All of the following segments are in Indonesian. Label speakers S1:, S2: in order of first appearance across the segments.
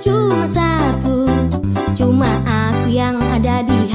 S1: cuma satu. Cuma aku yang ada di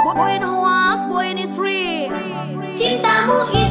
S1: Boy in Hawks, boy in is free Cintamu itu